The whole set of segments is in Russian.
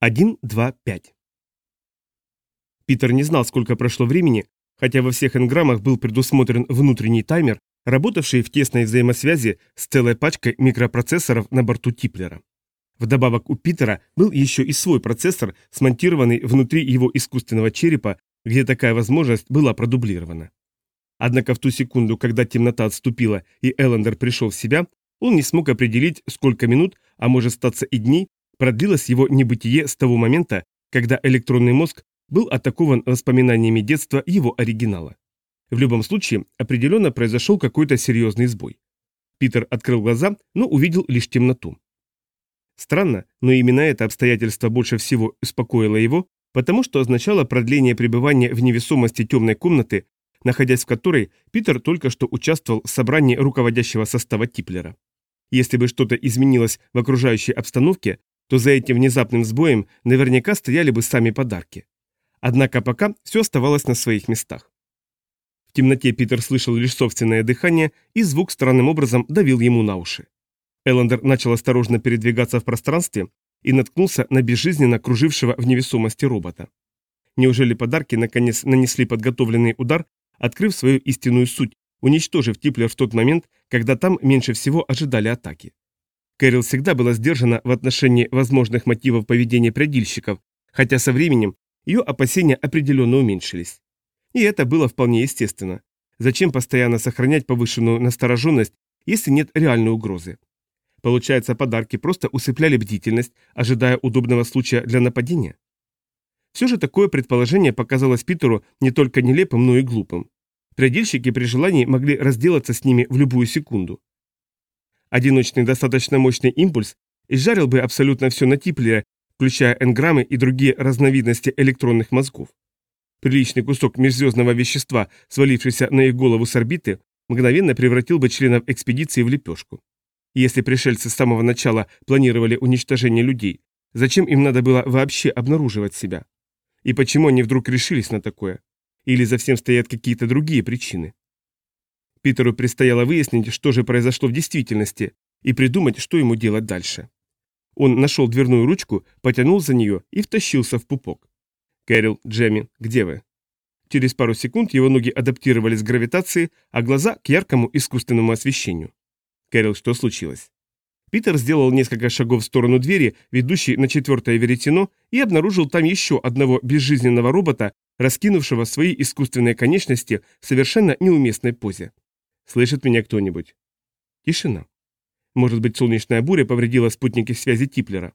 1, 2, 5. Питер не знал, сколько прошло времени, хотя во всех энграммах был предусмотрен внутренний таймер, работавший в тесной взаимосвязи с целой пачкой микропроцессоров на борту Типлера. Вдобавок у Питера был еще и свой процессор, смонтированный внутри его искусственного черепа, где такая возможность была продублирована. Однако в ту секунду, когда темнота отступила и Эллендер пришел в себя, он не смог определить, сколько минут, а может статься и дней, продлилось его небытие с того момента, когда электронный мозг был атакован воспоминаниями детства его оригинала. В любом случае, определенно произошел какой-то серьезный сбой. Питер открыл глаза, но увидел лишь темноту. Странно, но именно это обстоятельство больше всего успокоило его, потому что означало продление пребывания в невесомости темной комнаты, находясь в которой Питер только что участвовал в собрании руководящего состава Типлера. Если бы что-то изменилось в окружающей обстановке, то за этим внезапным сбоем наверняка стояли бы сами подарки. Однако пока все оставалось на своих местах. В темноте Питер слышал лишь собственное дыхание, и звук странным образом давил ему на уши. Эллендер начал осторожно передвигаться в пространстве и наткнулся на безжизненно кружившего в невесомости робота. Неужели подарки наконец нанесли подготовленный удар, открыв свою истинную суть, уничтожив Типлер в тот момент, когда там меньше всего ожидали атаки? Кэрил всегда была сдержана в отношении возможных мотивов поведения предельщиков, хотя со временем ее опасения определенно уменьшились. И это было вполне естественно. Зачем постоянно сохранять повышенную настороженность, если нет реальной угрозы? Получается, подарки просто усыпляли бдительность, ожидая удобного случая для нападения? Все же такое предположение показалось Питеру не только нелепым, но и глупым. Предельщики при желании могли разделаться с ними в любую секунду. Одиночный достаточно мощный импульс изжарил бы абсолютно все на Типлере, включая энграммы и другие разновидности электронных мозгов. Приличный кусок межзвездного вещества, свалившийся на их голову с орбиты, мгновенно превратил бы членов экспедиции в лепешку. Если пришельцы с самого начала планировали уничтожение людей, зачем им надо было вообще обнаруживать себя? И почему они вдруг решились на такое? Или за всем стоят какие-то другие причины? Питеру предстояло выяснить, что же произошло в действительности, и придумать, что ему делать дальше. Он нашел дверную ручку, потянул за нее и втащился в пупок. «Кэрил, Джемми, где вы?» Через пару секунд его ноги адаптировались к гравитации, а глаза к яркому искусственному освещению. «Кэрил, что случилось?» Питер сделал несколько шагов в сторону двери, ведущей на четвертое веретено, и обнаружил там еще одного безжизненного робота, раскинувшего свои искусственные конечности в совершенно неуместной позе. Слышит меня кто-нибудь? Тишина. Может быть, солнечная буря повредила спутники связи Типлера.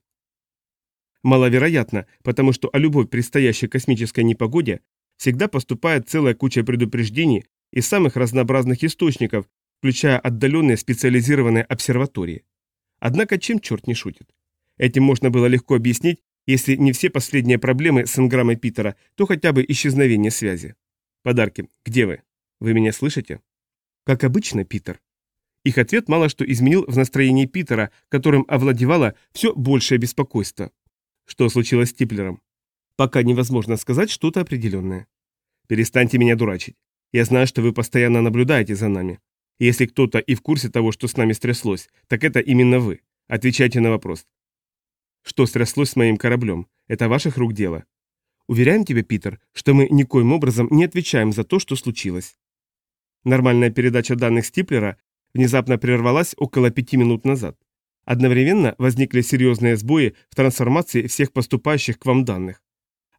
Маловероятно, потому что о любой предстоящей космической непогоде всегда поступает целая куча предупреждений из самых разнообразных источников, включая отдаленные специализированные обсерватории. Однако чем черт не шутит? Этим можно было легко объяснить, если не все последние проблемы с энграммой Питера, то хотя бы исчезновение связи. Подарки, где вы? Вы меня слышите? Как обычно, Питер. Их ответ мало что изменил в настроении Питера, которым овладевало все большее беспокойство. Что случилось с Типлером? Пока невозможно сказать что-то определенное. Перестаньте меня дурачить. Я знаю, что вы постоянно наблюдаете за нами. если кто-то и в курсе того, что с нами стряслось, так это именно вы. Отвечайте на вопрос. Что стряслось с моим кораблем? Это ваших рук дело. Уверяем тебя, Питер, что мы никоим образом не отвечаем за то, что случилось. Нормальная передача данных Стиплера внезапно прервалась около пяти минут назад. Одновременно возникли серьезные сбои в трансформации всех поступающих к вам данных.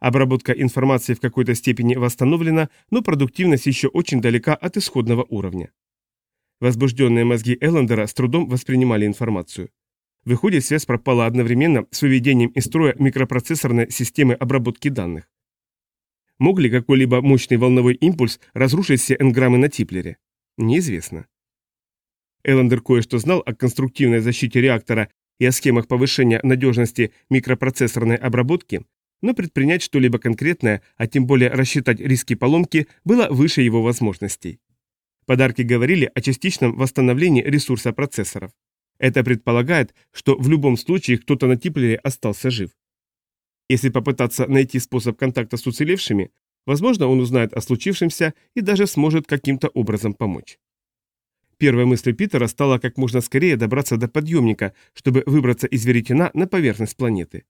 Обработка информации в какой-то степени восстановлена, но продуктивность еще очень далека от исходного уровня. Возбужденные мозги Эллендера с трудом воспринимали информацию. Выходит, связь пропала одновременно с выведением из строя микропроцессорной системы обработки данных. Мог ли какой-либо мощный волновой импульс разрушить все энграммы на Типлере? Неизвестно. Эллендер кое-что знал о конструктивной защите реактора и о схемах повышения надежности микропроцессорной обработки, но предпринять что-либо конкретное, а тем более рассчитать риски поломки, было выше его возможностей. Подарки говорили о частичном восстановлении ресурса процессоров. Это предполагает, что в любом случае кто-то на Типлере остался жив. Если попытаться найти способ контакта с уцелевшими, возможно, он узнает о случившемся и даже сможет каким-то образом помочь. Первой мыслью Питера стало как можно скорее добраться до подъемника, чтобы выбраться из веретена на поверхность планеты.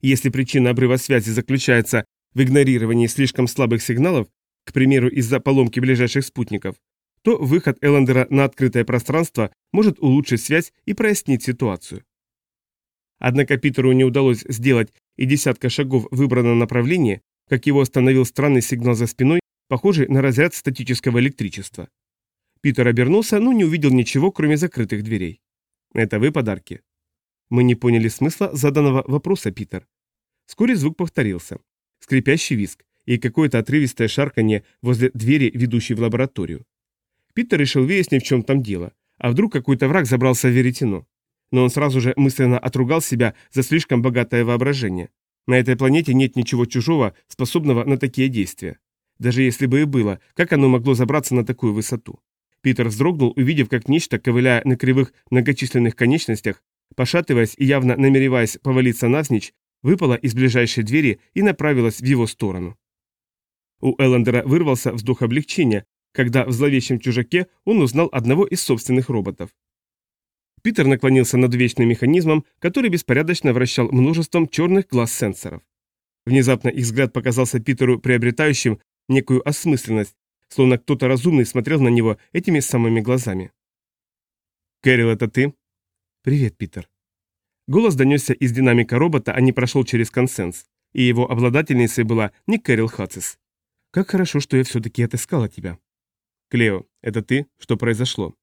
Если причина обрыва связи заключается в игнорировании слишком слабых сигналов, к примеру, из-за поломки ближайших спутников, то выход Эллендера на открытое пространство может улучшить связь и прояснить ситуацию. Однако Питеру не удалось сделать и десятка шагов в выбранном направлении, как его остановил странный сигнал за спиной, похожий на разряд статического электричества. Питер обернулся, но не увидел ничего, кроме закрытых дверей. «Это вы подарки?» Мы не поняли смысла заданного вопроса, Питер. Вскоре звук повторился. Скрипящий виск и какое-то отрывистое шарканье возле двери, ведущей в лабораторию. Питер решил выяснить, в чем там дело. А вдруг какой-то враг забрался в веретено? Но он сразу же мысленно отругал себя за слишком богатое воображение. На этой планете нет ничего чужого, способного на такие действия. Даже если бы и было, как оно могло забраться на такую высоту? Питер вздрогнул, увидев, как нечто, ковыляя на кривых многочисленных конечностях, пошатываясь и явно намереваясь повалиться навзничь, выпала из ближайшей двери и направилась в его сторону. У Эллендера вырвался вздох облегчения, когда в зловещем чужаке он узнал одного из собственных роботов. Питер наклонился над вечным механизмом, который беспорядочно вращал множеством черных глаз сенсоров. Внезапно их взгляд показался Питеру приобретающим некую осмысленность, словно кто-то разумный смотрел на него этими самыми глазами. «Кэрил, это ты?» «Привет, Питер». Голос донесся из динамика робота, а не прошел через консенс, и его обладательницей была не Кэрил Хацис. «Как хорошо, что я все-таки отыскала тебя». «Клео, это ты? Что произошло?»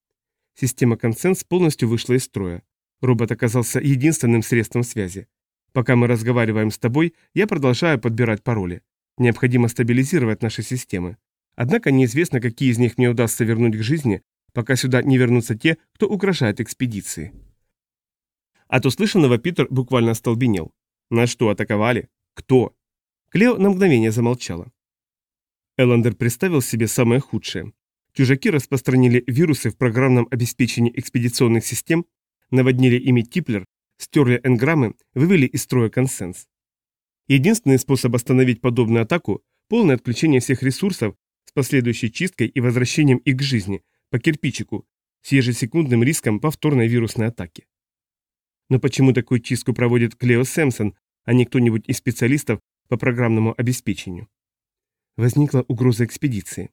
Система консенс полностью вышла из строя. Робот оказался единственным средством связи. Пока мы разговариваем с тобой, я продолжаю подбирать пароли. Необходимо стабилизировать наши системы. Однако неизвестно, какие из них мне удастся вернуть к жизни, пока сюда не вернутся те, кто угрожает экспедиции. От услышанного Питер буквально остолбенел. На что атаковали? Кто? Клео на мгновение замолчала. Эллендер представил себе самое худшее. Чужаки распространили вирусы в программном обеспечении экспедиционных систем, наводнили ими Типлер, стерли энграммы, вывели из строя консенс. Единственный способ остановить подобную атаку – полное отключение всех ресурсов с последующей чисткой и возвращением их к жизни, по кирпичику, с ежесекундным риском повторной вирусной атаки. Но почему такую чистку проводит Клео Сэмпсон, а не кто-нибудь из специалистов по программному обеспечению? Возникла угроза экспедиции.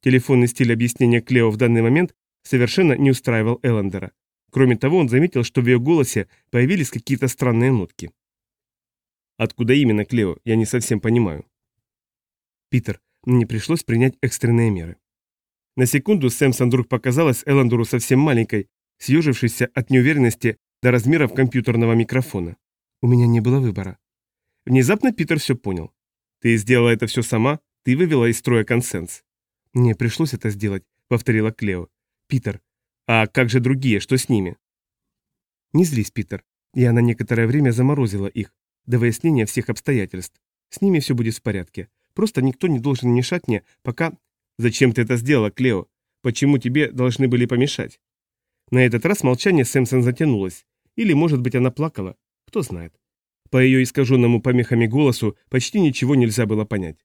Телефонный стиль объяснения Клео в данный момент совершенно не устраивал Эллендера. Кроме того, он заметил, что в ее голосе появились какие-то странные нотки. «Откуда именно, Клео? Я не совсем понимаю». «Питер, мне пришлось принять экстренные меры». На секунду Сэмсон вдруг показалась Эллендеру совсем маленькой, съежившейся от неуверенности до размеров компьютерного микрофона. У меня не было выбора. Внезапно Питер все понял. «Ты сделала это все сама? Ты вывела из строя консенс?» «Мне пришлось это сделать», — повторила Клео. «Питер, а как же другие, что с ними?» «Не злись, Питер. Я на некоторое время заморозила их, до выяснения всех обстоятельств. С ними все будет в порядке. Просто никто не должен мешать мне, пока...» «Зачем ты это сделала, Клео? Почему тебе должны были помешать?» На этот раз молчание Сэмсон затянулось. Или, может быть, она плакала. Кто знает. По ее искаженному помехами голосу почти ничего нельзя было понять.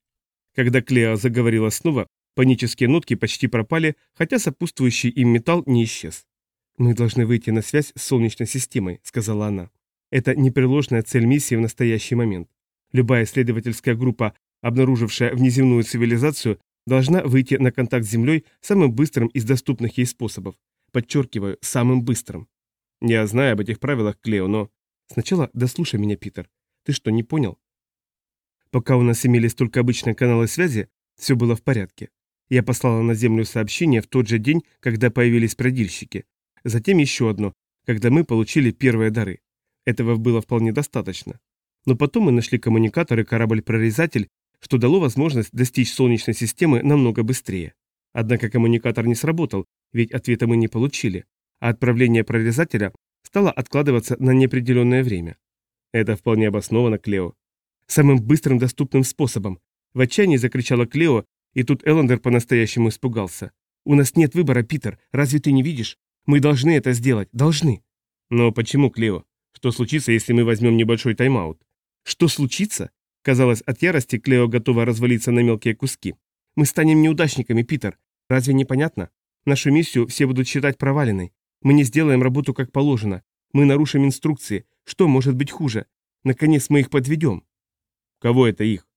Когда Клео заговорила снова, Панические нотки почти пропали, хотя сопутствующий им металл не исчез. «Мы должны выйти на связь с Солнечной системой», — сказала она. «Это непреложная цель миссии в настоящий момент. Любая исследовательская группа, обнаружившая внеземную цивилизацию, должна выйти на контакт с Землей самым быстрым из доступных ей способов. Подчеркиваю, самым быстрым. Я знаю об этих правилах, Клео, но... Сначала дослушай меня, Питер. Ты что, не понял? Пока у нас имелись только обычные каналы связи, все было в порядке. Я послала на Землю сообщение в тот же день, когда появились продильщики. Затем еще одно, когда мы получили первые дары. Этого было вполне достаточно. Но потом мы нашли коммуникатор и корабль-прорезатель, что дало возможность достичь Солнечной системы намного быстрее. Однако коммуникатор не сработал, ведь ответа мы не получили, а отправление прорезателя стало откладываться на неопределенное время. Это вполне обосновано, Клео. Самым быстрым доступным способом. В отчаянии закричала Клео, и тут Эллендер по-настоящему испугался. «У нас нет выбора, Питер, разве ты не видишь? Мы должны это сделать, должны». «Но почему, Клео? Что случится, если мы возьмем небольшой тайм-аут?» «Что случится?» Казалось, от ярости Клео готова развалиться на мелкие куски. «Мы станем неудачниками, Питер. Разве не понятно? Нашу миссию все будут считать проваленной. Мы не сделаем работу как положено. Мы нарушим инструкции. Что может быть хуже? Наконец мы их подведем. Кого это их?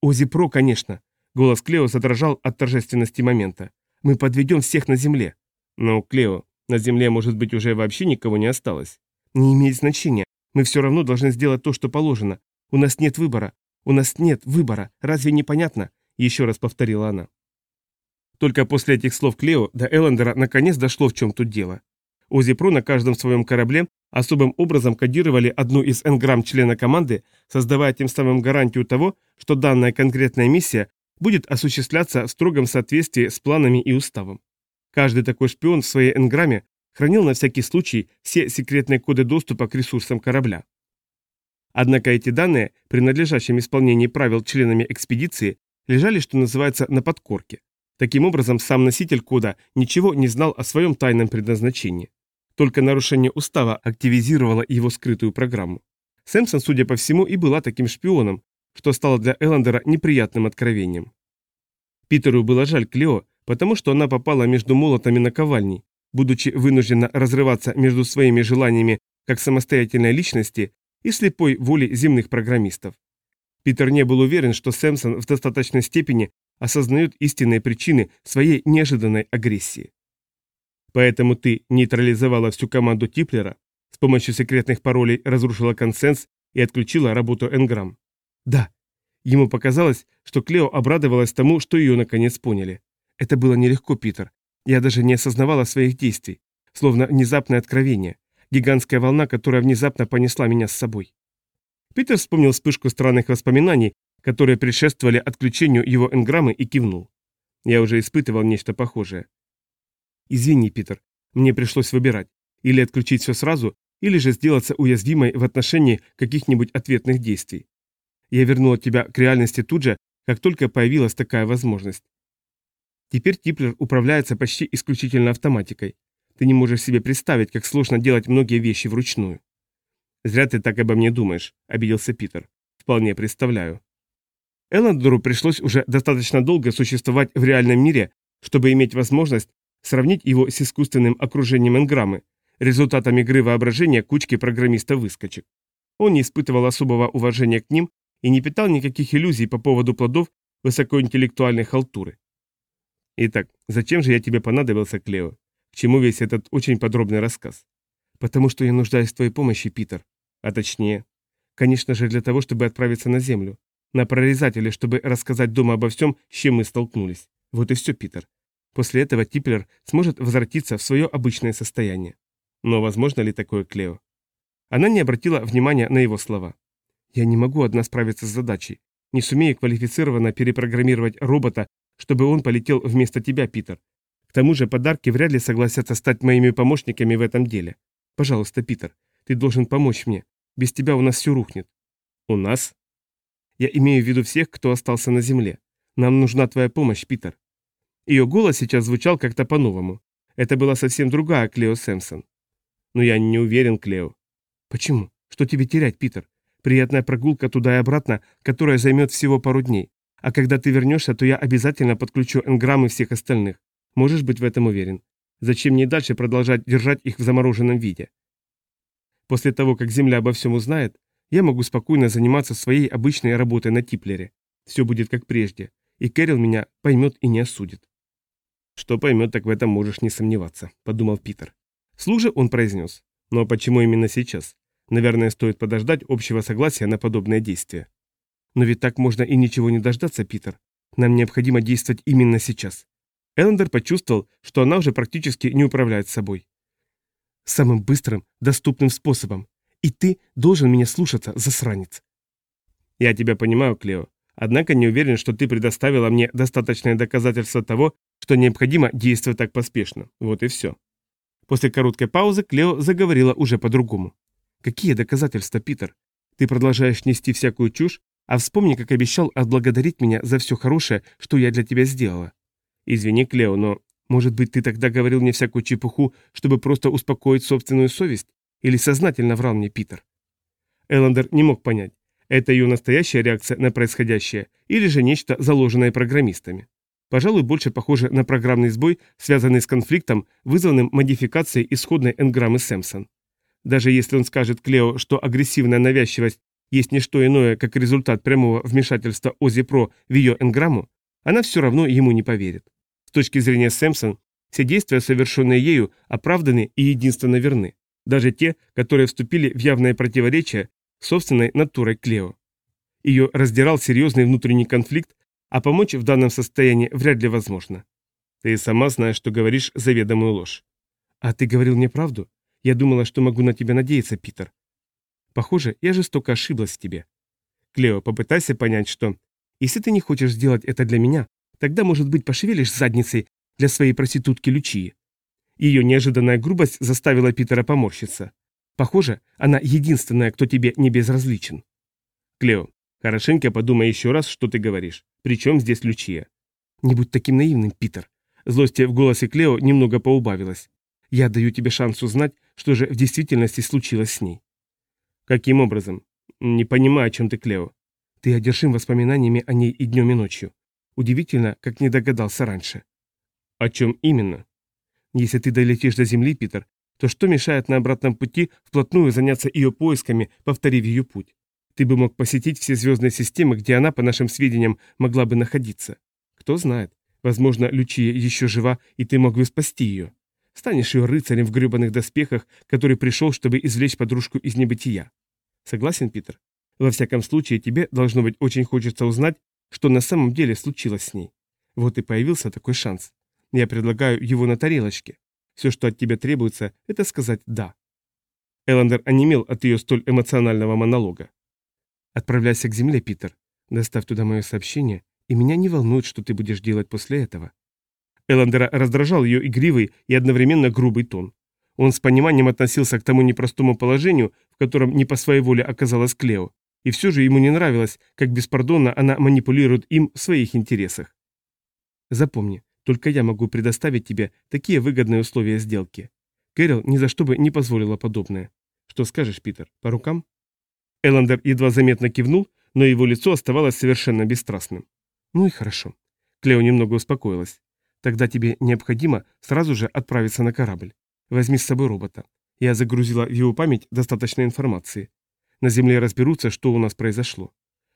Ози Про, конечно. Голос Клео задрожал от торжественности момента. Мы подведем всех на земле. Но, Клео, на земле, может быть, уже вообще никого не осталось. Не имеет значения. Мы все равно должны сделать то, что положено. У нас нет выбора. У нас нет выбора. Разве не понятно? Еще раз повторила она. Только после этих слов Клео до Эллендера наконец дошло, в чем тут дело. Ози Про на каждом своем корабле особым образом кодировали одну из энграмм члена команды, создавая тем самым гарантию того, что данная конкретная миссия будет осуществляться в строгом соответствии с планами и уставом. Каждый такой шпион в своей энграмме хранил на всякий случай все секретные коды доступа к ресурсам корабля. Однако эти данные, принадлежащим исполнению правил членами экспедиции, лежали, что называется, на подкорке. Таким образом, сам носитель кода ничего не знал о своем тайном предназначении. Только нарушение устава активизировало его скрытую программу. Сэмсон, судя по всему, и была таким шпионом, что стало для Эллендера неприятным откровением. Питеру было жаль Клео, потому что она попала между молотами наковальней, будучи вынуждена разрываться между своими желаниями как самостоятельной личности и слепой волей земных программистов. Питер не был уверен, что Сэмсон в достаточной степени осознает истинные причины своей неожиданной агрессии. Поэтому ты нейтрализовала всю команду Типлера, с помощью секретных паролей разрушила консенс и отключила работу Энграм. Да. Ему показалось, что Клео обрадовалась тому, что ее наконец поняли. Это было нелегко, Питер. Я даже не осознавала своих действий. Словно внезапное откровение. Гигантская волна, которая внезапно понесла меня с собой. Питер вспомнил вспышку странных воспоминаний, которые предшествовали отключению его энграммы и кивнул. Я уже испытывал нечто похожее. Извини, Питер, мне пришлось выбирать. Или отключить все сразу, или же сделаться уязвимой в отношении каких-нибудь ответных действий. Я вернула тебя к реальности тут же, как только появилась такая возможность. Теперь Типлер управляется почти исключительно автоматикой. Ты не можешь себе представить, как сложно делать многие вещи вручную. «Зря ты так обо мне думаешь», — обиделся Питер. «Вполне представляю». Эллендору пришлось уже достаточно долго существовать в реальном мире, чтобы иметь возможность сравнить его с искусственным окружением энграммы, результатом игры воображения кучки программистов-выскочек. Он не испытывал особого уважения к ним и не питал никаких иллюзий по поводу плодов высокоинтеллектуальной халтуры. Итак, зачем же я тебе понадобился, Клео? К чему весь этот очень подробный рассказ? Потому что я нуждаюсь в твоей помощи, Питер. А точнее, конечно же, для того, чтобы отправиться на Землю. На прорезателе, чтобы рассказать дома обо всем, с чем мы столкнулись. Вот и все, Питер. После этого Типлер сможет возвратиться в свое обычное состояние. Но возможно ли такое, Клео? Она не обратила внимания на его слова. «Я не могу одна справиться с задачей. Не сумею квалифицированно перепрограммировать робота чтобы он полетел вместо тебя, Питер. К тому же подарки вряд ли согласятся стать моими помощниками в этом деле. Пожалуйста, Питер, ты должен помочь мне. Без тебя у нас все рухнет. У нас? Я имею в виду всех, кто остался на земле. Нам нужна твоя помощь, Питер. Ее голос сейчас звучал как-то по-новому. Это была совсем другая Клео Сэмпсон. Но я не уверен, Клео. Почему? Что тебе терять, Питер? Приятная прогулка туда и обратно, которая займет всего пару дней. А когда ты вернешься, то я обязательно подключу энграммы всех остальных. Можешь быть в этом уверен. Зачем мне дальше продолжать держать их в замороженном виде? После того, как Земля обо всем узнает, я могу спокойно заниматься своей обычной работой на Типлере. Все будет как прежде, и Кэрил меня поймет и не осудит. Что поймет, так в этом можешь не сомневаться, подумал Питер. Слух же он произнес. Но почему именно сейчас? Наверное, стоит подождать общего согласия на подобное действие. Но ведь так можно и ничего не дождаться, Питер. Нам необходимо действовать именно сейчас. Эллендер почувствовал, что она уже практически не управляет собой. Самым быстрым, доступным способом. И ты должен меня слушаться, засранец. Я тебя понимаю, Клео. Однако не уверен, что ты предоставила мне достаточное доказательство того, что необходимо действовать так поспешно. Вот и все. После короткой паузы Клео заговорила уже по-другому. Какие доказательства, Питер? Ты продолжаешь нести всякую чушь, а вспомни, как обещал отблагодарить меня за все хорошее, что я для тебя сделала. Извини, Клео, но, может быть, ты тогда говорил мне всякую чепуху, чтобы просто успокоить собственную совесть? Или сознательно врал мне Питер? Эллендер не мог понять, это ее настоящая реакция на происходящее или же нечто, заложенное программистами. Пожалуй, больше похоже на программный сбой, связанный с конфликтом, вызванным модификацией исходной энграммы Сэмпсон. Даже если он скажет Клео, что агрессивная навязчивость есть не что иное, как результат прямого вмешательства Ози Про в ее энграмму, она все равно ему не поверит. С точки зрения Сэмпсон, все действия, совершенные ею, оправданы и единственно верны, даже те, которые вступили в явное противоречие собственной натурой Клео. Ее раздирал серьезный внутренний конфликт, а помочь в данном состоянии вряд ли возможно. Ты сама знаешь, что говоришь заведомую ложь. А ты говорил мне правду? Я думала, что могу на тебя надеяться, Питер. Похоже, я жестоко ошиблась в тебе. Клео, попытайся понять, что... Если ты не хочешь сделать это для меня, тогда, может быть, пошевелишь задницей для своей проститутки Лючии. Ее неожиданная грубость заставила Питера поморщиться. Похоже, она единственная, кто тебе не безразличен. Клео, хорошенько подумай еще раз, что ты говоришь. Причем здесь Лючия? Не будь таким наивным, Питер. Злости в голосе Клео немного поубавилось. Я даю тебе шанс узнать, что же в действительности случилось с ней. Каким образом? Не понимаю, о чем ты, Клео. Ты одержим воспоминаниями о ней и днем, и ночью. Удивительно, как не догадался раньше. О чем именно? Если ты долетишь до Земли, Питер, то что мешает на обратном пути вплотную заняться ее поисками, повторив ее путь? Ты бы мог посетить все звездные системы, где она, по нашим сведениям, могла бы находиться. Кто знает, возможно, Лючия еще жива, и ты мог бы спасти ее. Станешь ее рыцарем в гребаных доспехах, который пришел, чтобы извлечь подружку из небытия. Согласен, Питер? Во всяком случае, тебе, должно быть, очень хочется узнать, что на самом деле случилось с ней. Вот и появился такой шанс. Я предлагаю его на тарелочке. Все, что от тебя требуется, это сказать «да». Эллендер онемел от ее столь эмоционального монолога. «Отправляйся к земле, Питер. Доставь туда мое сообщение, и меня не волнует, что ты будешь делать после этого». Эллендера раздражал ее игривый и одновременно грубый тон. Он с пониманием относился к тому непростому положению, в котором не по своей воле оказалась Клео, и все же ему не нравилось, как беспардонно она манипулирует им в своих интересах. Запомни, только я могу предоставить тебе такие выгодные условия сделки. Кэрил ни за что бы не позволила подобное. Что скажешь, Питер, по рукам? Эллендер едва заметно кивнул, но его лицо оставалось совершенно бесстрастным. Ну и хорошо. Клео немного успокоилась. Тогда тебе необходимо сразу же отправиться на корабль. Возьми с собой робота. Я загрузила в его память достаточно информации. На Земле разберутся, что у нас произошло.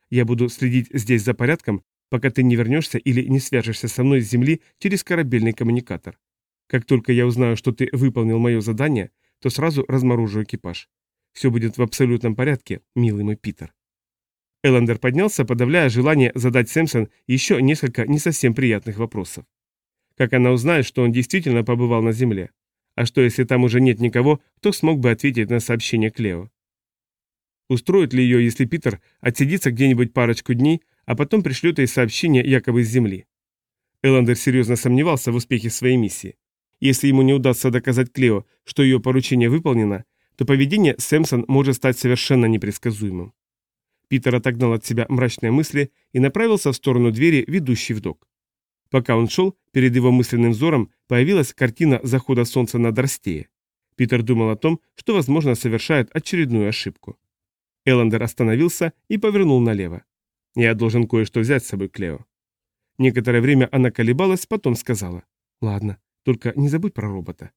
Я буду следить здесь за порядком, пока ты не вернешься или не свяжешься со мной с Земли через корабельный коммуникатор. Как только я узнаю, что ты выполнил мое задание, то сразу разморожу экипаж. Все будет в абсолютном порядке, милый мой Питер. Эллендер поднялся, подавляя желание задать Сэмпсон еще несколько не совсем приятных вопросов. Как она узнает, что он действительно побывал на Земле? А что, если там уже нет никого, кто смог бы ответить на сообщение Клео? Устроит ли ее, если Питер отсидится где-нибудь парочку дней, а потом пришлет ей сообщение якобы с Земли? Эллендер серьезно сомневался в успехе своей миссии. Если ему не удастся доказать Клео, что ее поручение выполнено, то поведение Сэмпсон может стать совершенно непредсказуемым. Питер отогнал от себя мрачные мысли и направился в сторону двери, ведущей в док. Пока он шел, перед его мысленным взором появилась картина захода солнца на Дорстее. Питер думал о том, что, возможно, совершает очередную ошибку. Эллендер остановился и повернул налево. «Я должен кое-что взять с собой, Клео». Некоторое время она колебалась, потом сказала. «Ладно, только не забудь про робота».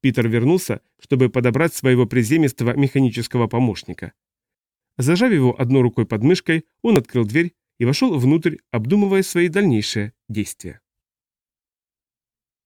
Питер вернулся, чтобы подобрать своего приземистого механического помощника. Зажав его одной рукой под мышкой, он открыл дверь и вошел внутрь, обдумывая свои дальнейшие действия.